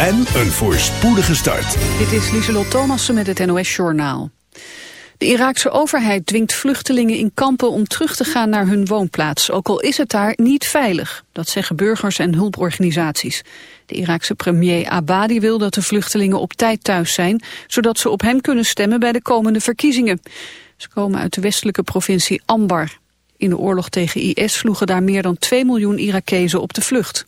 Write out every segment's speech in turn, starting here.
En een voorspoedige start. Dit is Lieselot Thomassen met het NOS-journaal. De Iraakse overheid dwingt vluchtelingen in kampen om terug te gaan naar hun woonplaats, ook al is het daar niet veilig. Dat zeggen burgers en hulporganisaties. De Iraakse premier Abadi wil dat de vluchtelingen op tijd thuis zijn, zodat ze op hem kunnen stemmen bij de komende verkiezingen. Ze komen uit de westelijke provincie Ambar. In de oorlog tegen IS sloegen daar meer dan 2 miljoen Irakezen op de vlucht.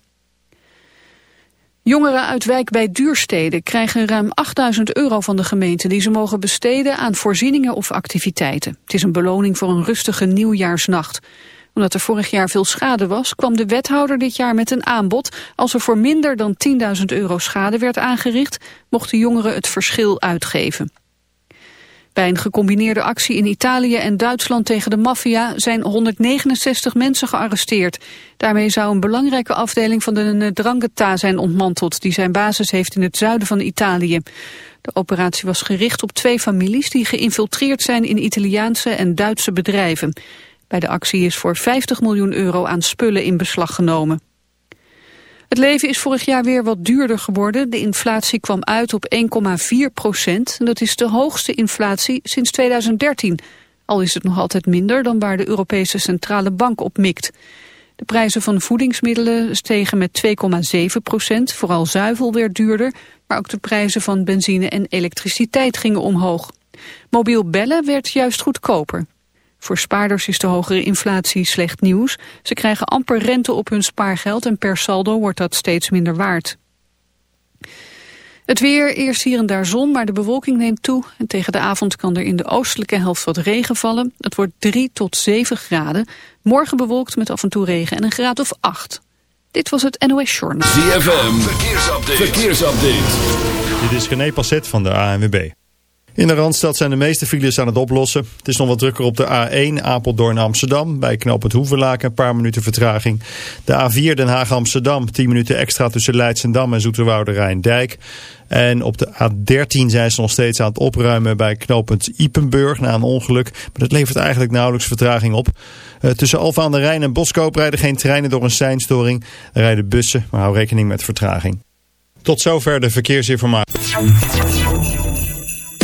Jongeren uit wijk bij duursteden krijgen ruim 8000 euro van de gemeente die ze mogen besteden aan voorzieningen of activiteiten. Het is een beloning voor een rustige nieuwjaarsnacht. Omdat er vorig jaar veel schade was, kwam de wethouder dit jaar met een aanbod. Als er voor minder dan 10.000 euro schade werd aangericht, mochten jongeren het verschil uitgeven. Bij een gecombineerde actie in Italië en Duitsland tegen de maffia zijn 169 mensen gearresteerd. Daarmee zou een belangrijke afdeling van de Drangheta zijn ontmanteld, die zijn basis heeft in het zuiden van Italië. De operatie was gericht op twee families die geïnfiltreerd zijn in Italiaanse en Duitse bedrijven. Bij de actie is voor 50 miljoen euro aan spullen in beslag genomen. Het leven is vorig jaar weer wat duurder geworden. De inflatie kwam uit op 1,4 procent. Dat is de hoogste inflatie sinds 2013. Al is het nog altijd minder dan waar de Europese Centrale Bank op mikt. De prijzen van voedingsmiddelen stegen met 2,7 procent. Vooral zuivel werd duurder, maar ook de prijzen van benzine en elektriciteit gingen omhoog. Mobiel bellen werd juist goedkoper. Voor spaarders is de hogere inflatie slecht nieuws. Ze krijgen amper rente op hun spaargeld en per saldo wordt dat steeds minder waard. Het weer, eerst hier en daar zon, maar de bewolking neemt toe. En tegen de avond kan er in de oostelijke helft wat regen vallen. Het wordt 3 tot 7 graden. Morgen bewolkt met af en toe regen en een graad of 8. Dit was het NOS Journal. ZFM, verkeersupdate. verkeersupdate. Dit is René Passet van de ANWB. In de Randstad zijn de meeste files aan het oplossen. Het is nog wat drukker op de A1 Apeldoorn-Amsterdam. Bij knooppunt Hoevenlaken een paar minuten vertraging. De A4 Den Haag-Amsterdam. 10 minuten extra tussen Leidsendam en Zoeterwoude Rijndijk. En op de A13 zijn ze nog steeds aan het opruimen bij knooppunt Ipenburg na een ongeluk. Maar dat levert eigenlijk nauwelijks vertraging op. Uh, tussen Alfa aan de Rijn en Boskoop rijden geen treinen door een seinstoring. Rijden bussen, maar hou rekening met vertraging. Tot zover de verkeersinformatie.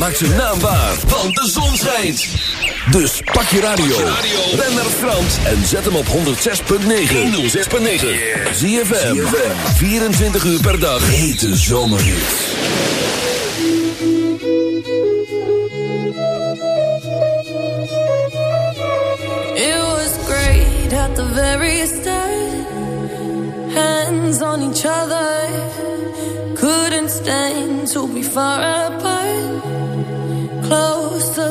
Maak zijn naam waar, want de zon schijnt. Dus pak je radio, ren naar Frans en zet hem op 106.9. 106.9. Zie je 24 uur per dag. Hete zomer. It was great at the very start. Hands on each other. Couldn't stand to be far apart.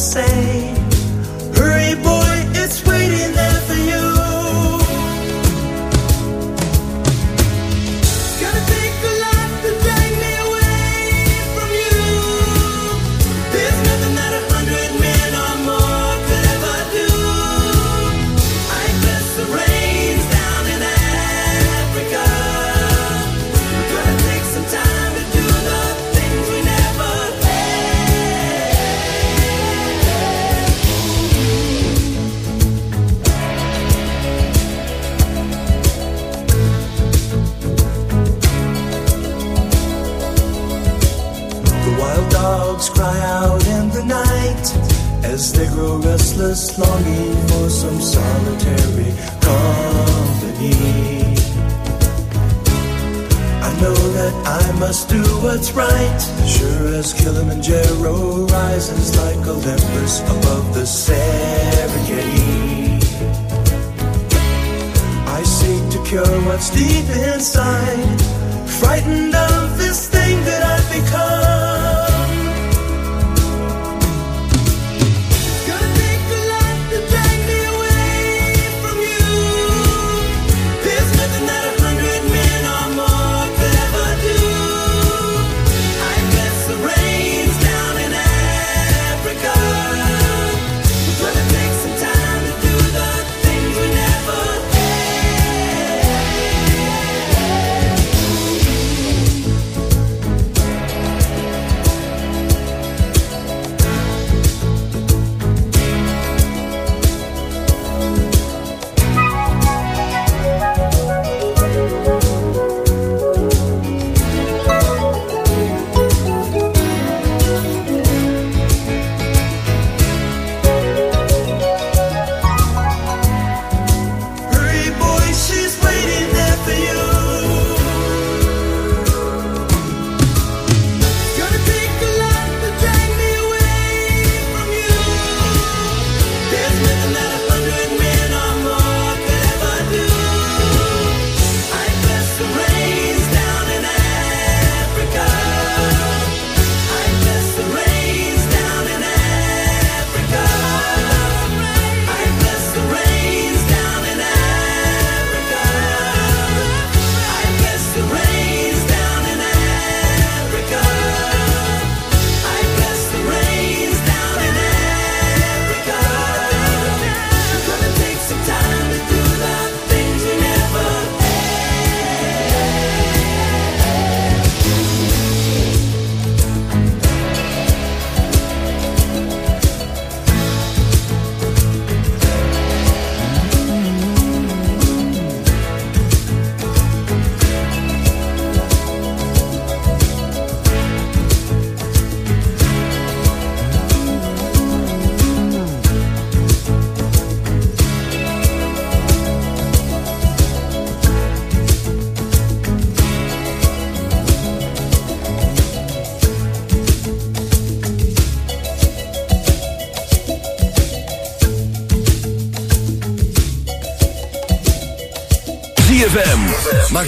say.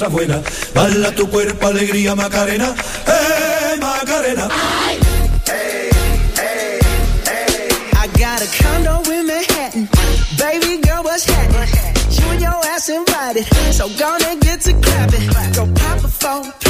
cosas buenas. Bala tu cuerpo, alegría, Macarena. ¡Eh, Macarena! I got a condo in Manhattan. Baby girl, what's happening? You and your ass invited. So gonna get to clapping. Go pop a phone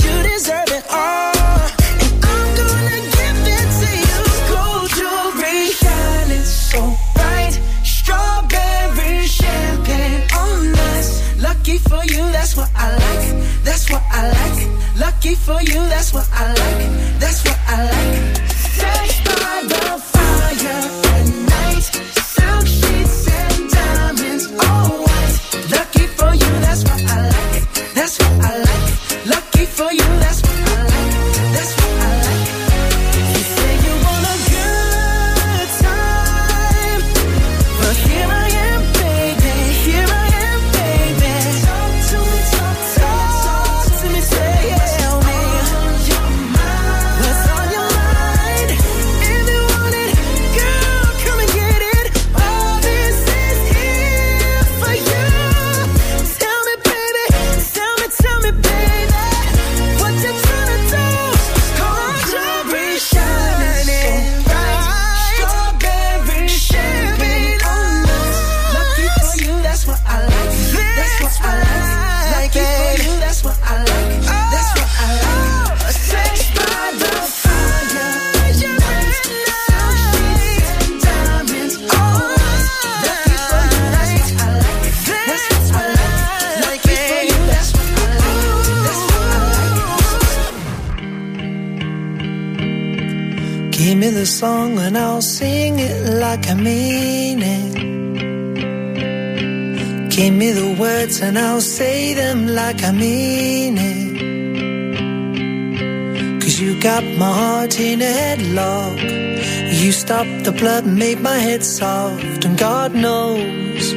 The blood made my head soft, and God knows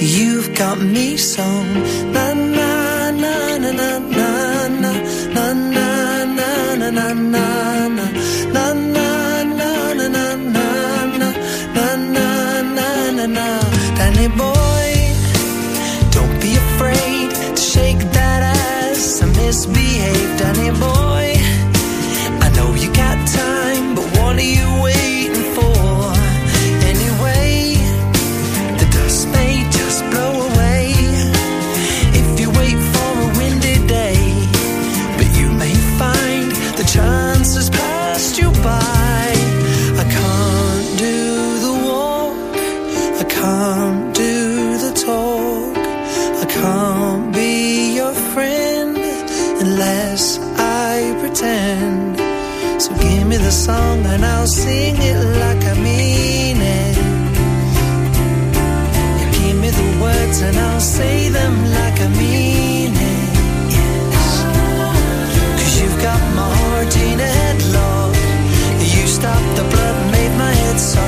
you've got me so. and I'll sing it like I mean it. You give me the words and I'll say them like I mean it. Cause you've got my heart in a headlock. You stopped the blood, made my head soft.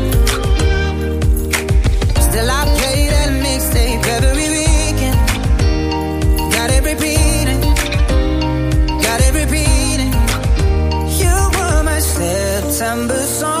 December song.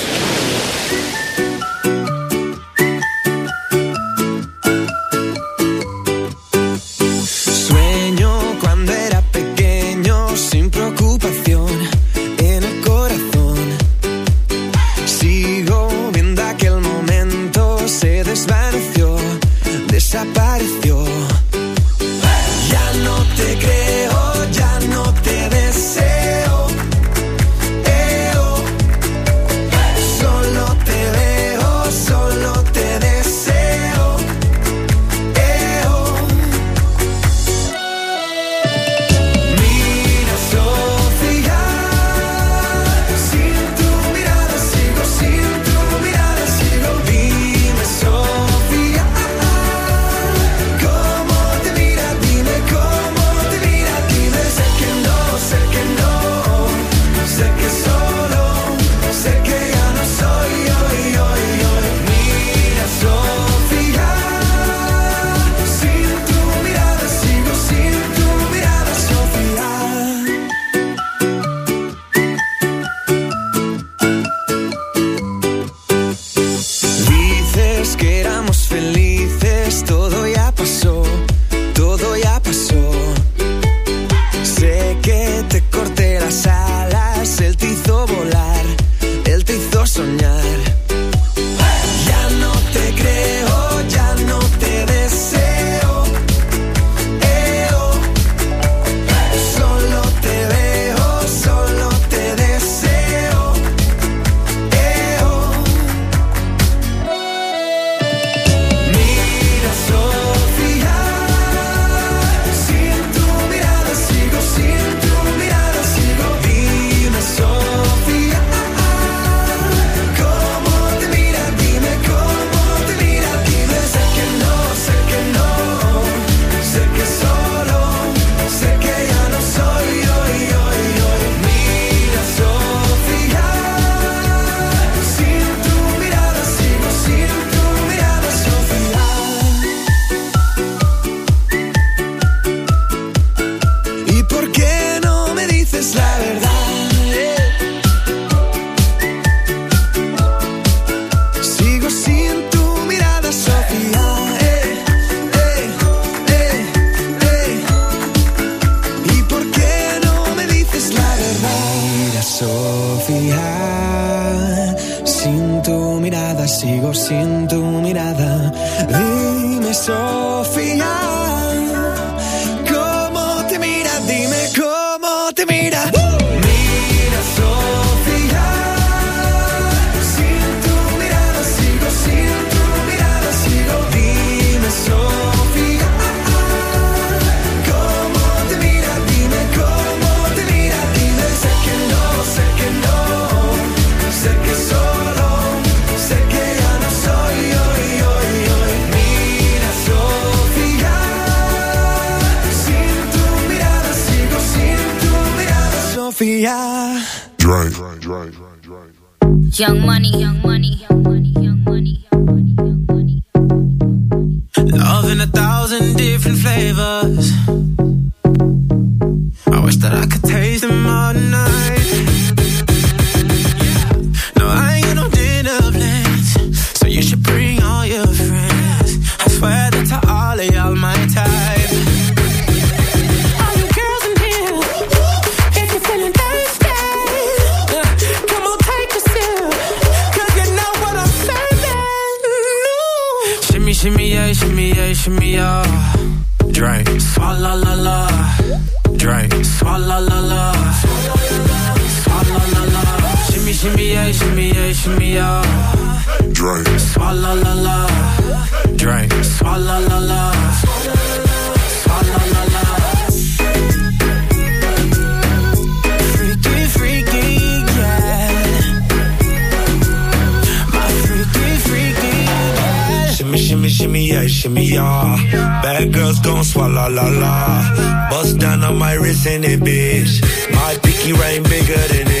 shimmy, yeah, shimmy, yeah, shimmy, yeah. Drink. Swalla la la. Drink. Swalla la la. Swalla la la. Freaky, freaky, yeah. My freaky, freaky, yeah. Shimmy, shimmy, shimmy, yeah, shimmy, yeah. Bad girls gon' swalla la la. Bust down on my wrist and it, bitch. My picky ring bigger than it